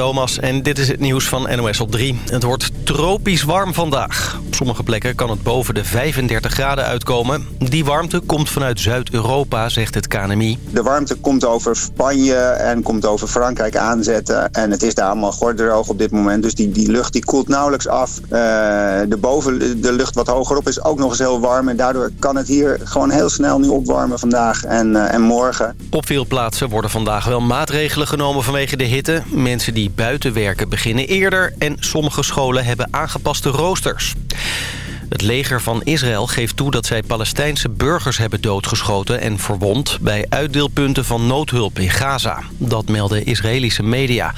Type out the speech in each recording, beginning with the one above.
Thomas en dit is het nieuws van NOS op 3. Het wordt tropisch warm vandaag. Op sommige plekken kan het boven de 35 graden uitkomen. Die warmte komt vanuit Zuid-Europa, zegt het KNMI. De warmte komt over Spanje en komt over Frankrijk aanzetten. En het is daar allemaal gordroog op dit moment. Dus die, die lucht die koelt nauwelijks af. Uh, de boven de lucht wat hogerop is ook nog eens heel warm. En daardoor kan het hier gewoon heel snel nu opwarmen vandaag en, uh, en morgen. Op veel plaatsen worden vandaag wel maatregelen genomen vanwege de hitte. Mensen die buiten werken beginnen eerder en sommige scholen hebben aangepaste roosters. Het leger van Israël geeft toe dat zij Palestijnse burgers hebben doodgeschoten en verwond... bij uitdeelpunten van noodhulp in Gaza. Dat melden Israëlische media.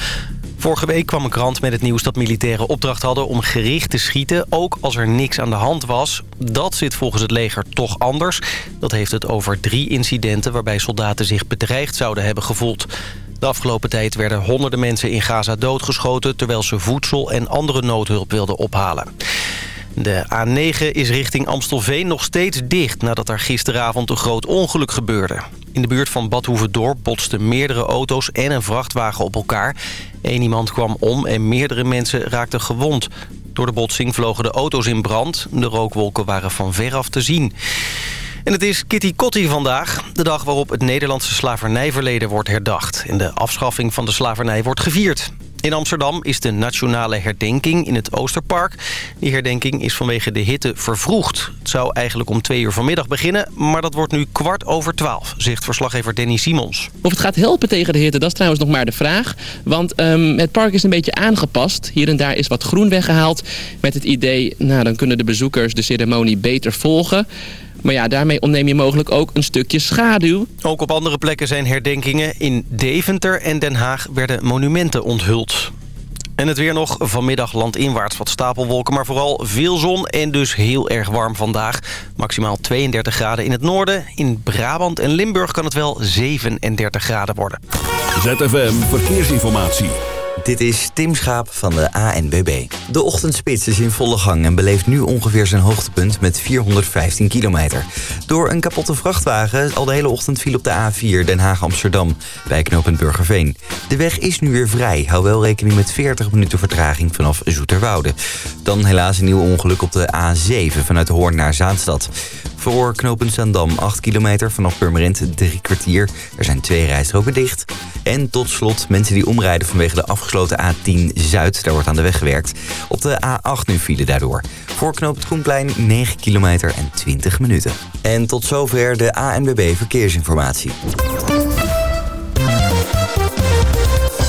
Vorige week kwam een krant met het nieuws dat militairen opdracht hadden om gericht te schieten, ook als er niks aan de hand was. Dat zit volgens het leger toch anders. Dat heeft het over drie incidenten waarbij soldaten zich bedreigd zouden hebben gevoeld. De afgelopen tijd werden honderden mensen in Gaza doodgeschoten... terwijl ze voedsel en andere noodhulp wilden ophalen. De A9 is richting Amstelveen nog steeds dicht... nadat er gisteravond een groot ongeluk gebeurde. In de buurt van Badhoevedorp botsten meerdere auto's en een vrachtwagen op elkaar. Eén iemand kwam om en meerdere mensen raakten gewond. Door de botsing vlogen de auto's in brand. De rookwolken waren van veraf te zien. En het is Kitty Kotti vandaag, de dag waarop het Nederlandse slavernijverleden wordt herdacht. En de afschaffing van de slavernij wordt gevierd. In Amsterdam is de nationale herdenking in het Oosterpark. Die herdenking is vanwege de hitte vervroegd. Het zou eigenlijk om twee uur vanmiddag beginnen... maar dat wordt nu kwart over twaalf, zegt verslaggever Danny Simons. Of het gaat helpen tegen de hitte, dat is trouwens nog maar de vraag. Want um, het park is een beetje aangepast. Hier en daar is wat groen weggehaald. Met het idee, nou, dan kunnen de bezoekers de ceremonie beter volgen... Maar ja, daarmee ontneem je mogelijk ook een stukje schaduw. Ook op andere plekken zijn herdenkingen. In Deventer en Den Haag werden monumenten onthuld. En het weer nog vanmiddag landinwaarts wat stapelwolken... maar vooral veel zon en dus heel erg warm vandaag. Maximaal 32 graden in het noorden. In Brabant en Limburg kan het wel 37 graden worden. ZFM Verkeersinformatie. Dit is Tim Schaap van de ANBB. De ochtendspits is in volle gang en beleeft nu ongeveer zijn hoogtepunt met 415 kilometer. Door een kapotte vrachtwagen al de hele ochtend viel op de A4 Den Haag-Amsterdam bij knooppunt Burgerveen. De weg is nu weer vrij. Hou wel rekening met 40 minuten vertraging vanaf Zoeterwoude. Dan helaas een nieuw ongeluk op de A7 vanuit Hoorn naar Zaanstad. Voor knooppunt Zandam 8 kilometer, vanaf Purmerend 3 kwartier. Er zijn twee rijstroken dicht. En tot slot mensen die omrijden vanwege de afgesloten A10 Zuid. Daar wordt aan de weg gewerkt. Op de A8 nu file daardoor. Voor knooppunt Koenplein 9 kilometer en 20 minuten. En tot zover de ANWB Verkeersinformatie.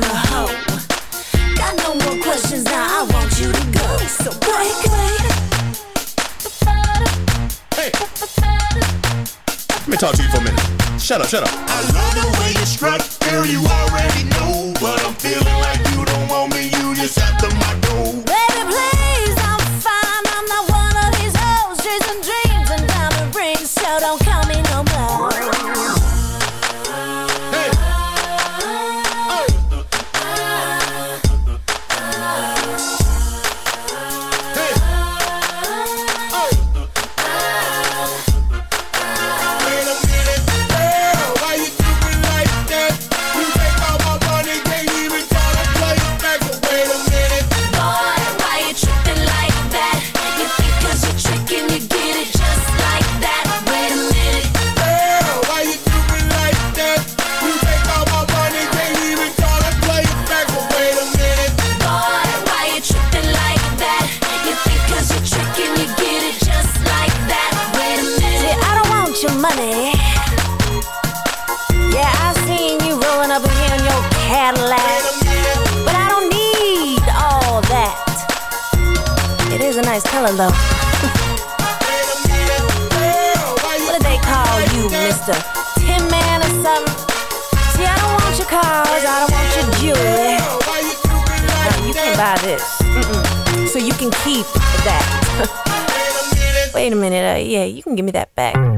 I'm a hoe. Got no more questions now, I want you to go. So break. Hey. Let me talk to you for a minute. Shut up, shut up. I love the way you strut, you are wait a minute, uh, yeah, you can give me that back.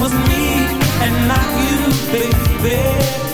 was me and not you, baby.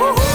Oh.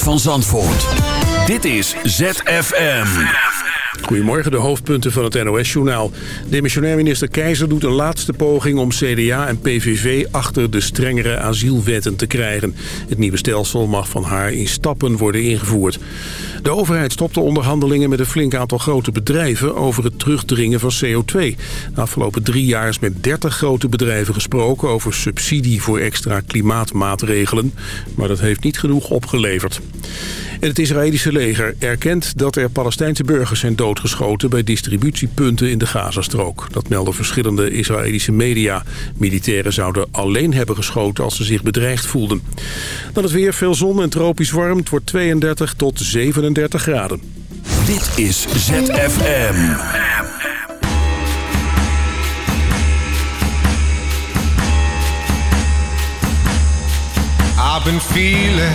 Van Zandvoort. Dit is ZFM. Goedemorgen, de hoofdpunten van het NOS-journaal. Demissionair minister Keizer doet een laatste poging om CDA en PVV achter de strengere asielwetten te krijgen. Het nieuwe stelsel mag van haar in stappen worden ingevoerd. De overheid stopt de onderhandelingen met een flink aantal grote bedrijven over het terugdringen van CO2. De afgelopen drie jaar is met 30 grote bedrijven gesproken over subsidie voor extra klimaatmaatregelen. Maar dat heeft niet genoeg opgeleverd. En het Israëlische leger erkent dat er Palestijnse burgers zijn doodgeschoten bij distributiepunten in de Gazastrook. Dat melden verschillende Israëlische media. Militairen zouden alleen hebben geschoten als ze zich bedreigd voelden. Dan het weer, veel zon en tropisch warm. Het wordt 32 tot 37 graden. Dit is ZFM. I've been feeling,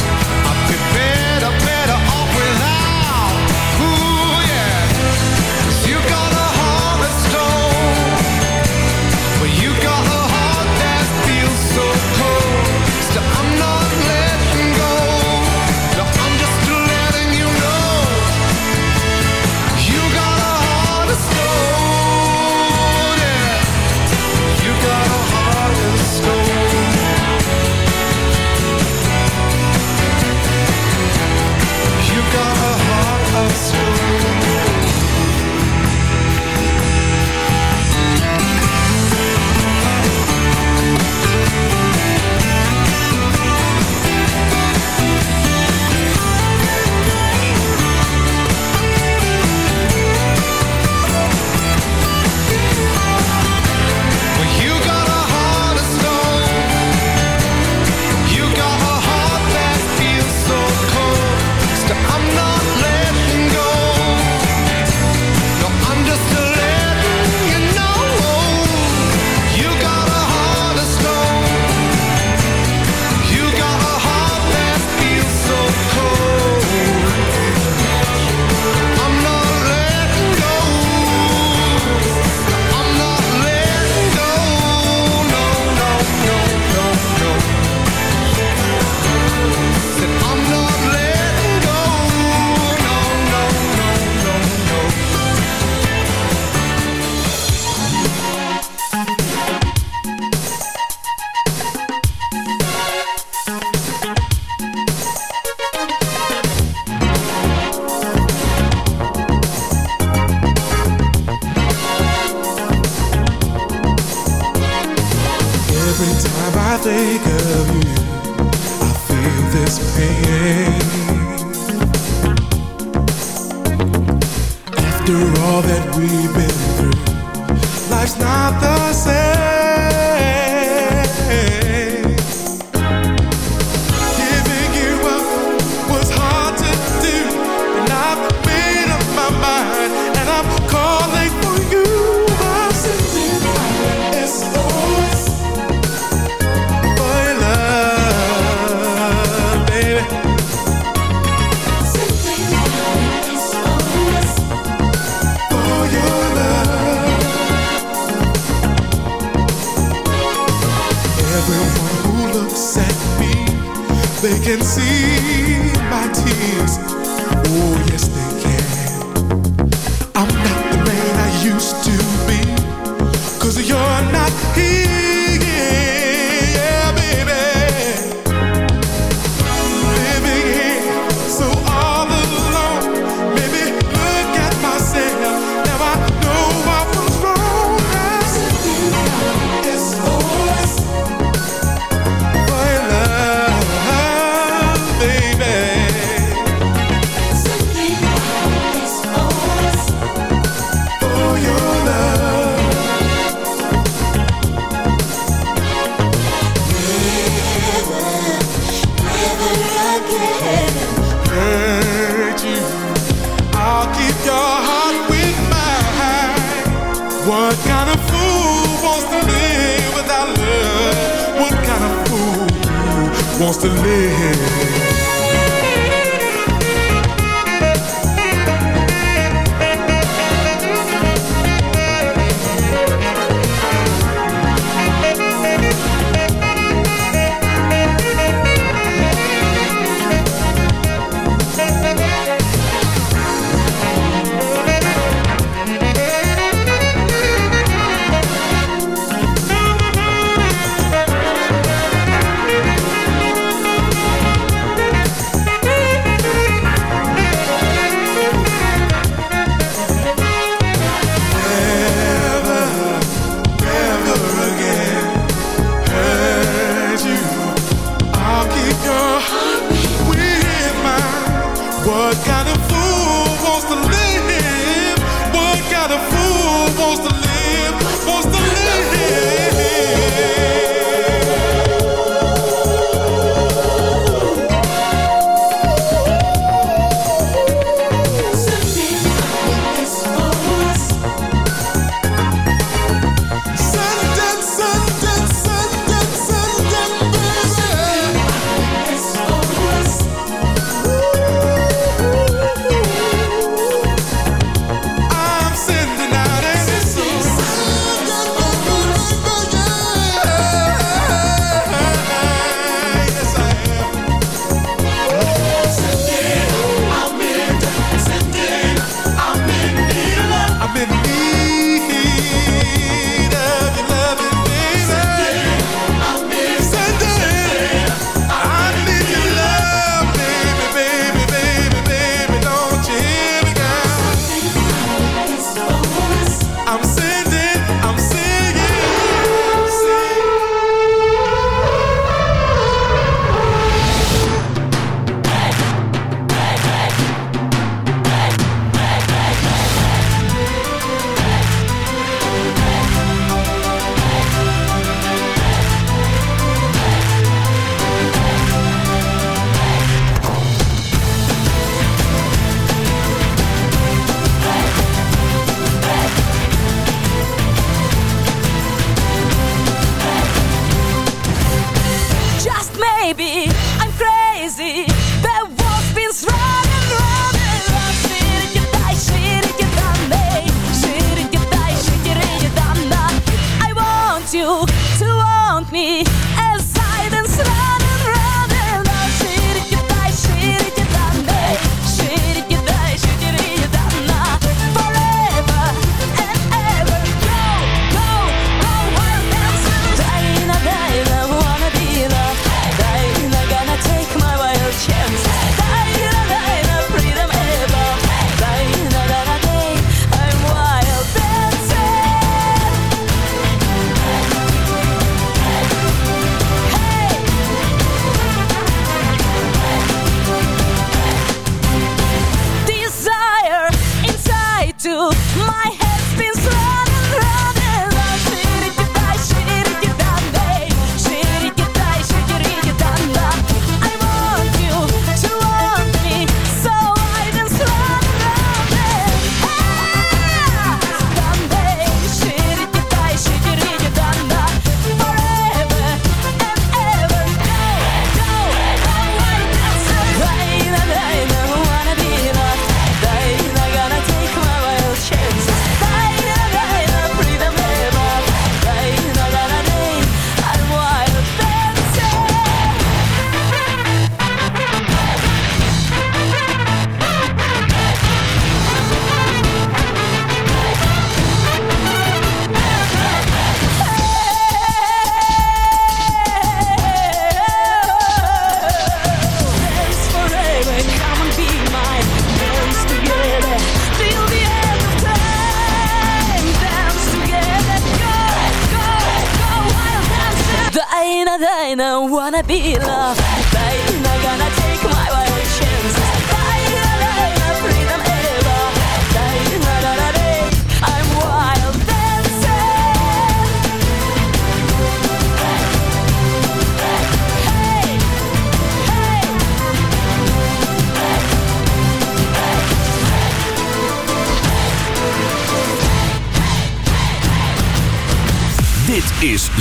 be love.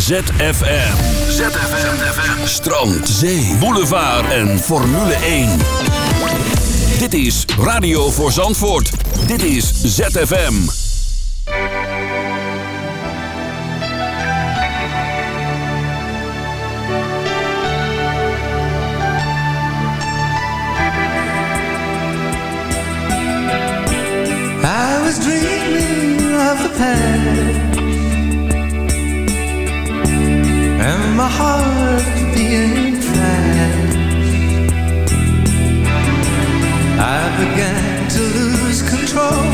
ZFM. ZFM. Strand, zee, boulevard en Formule 1. Dit is Radio voor Zandvoort. Dit is ZFM. I was dreaming of the past And my heart being fast I began to lose control.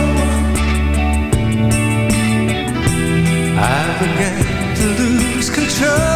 I began to lose control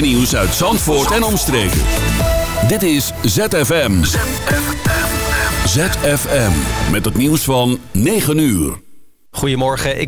nieuws uit Zandvoort en omstreken. Dit is ZFM. ZFM. Met het nieuws van 9 uur. Goedemorgen, ik ben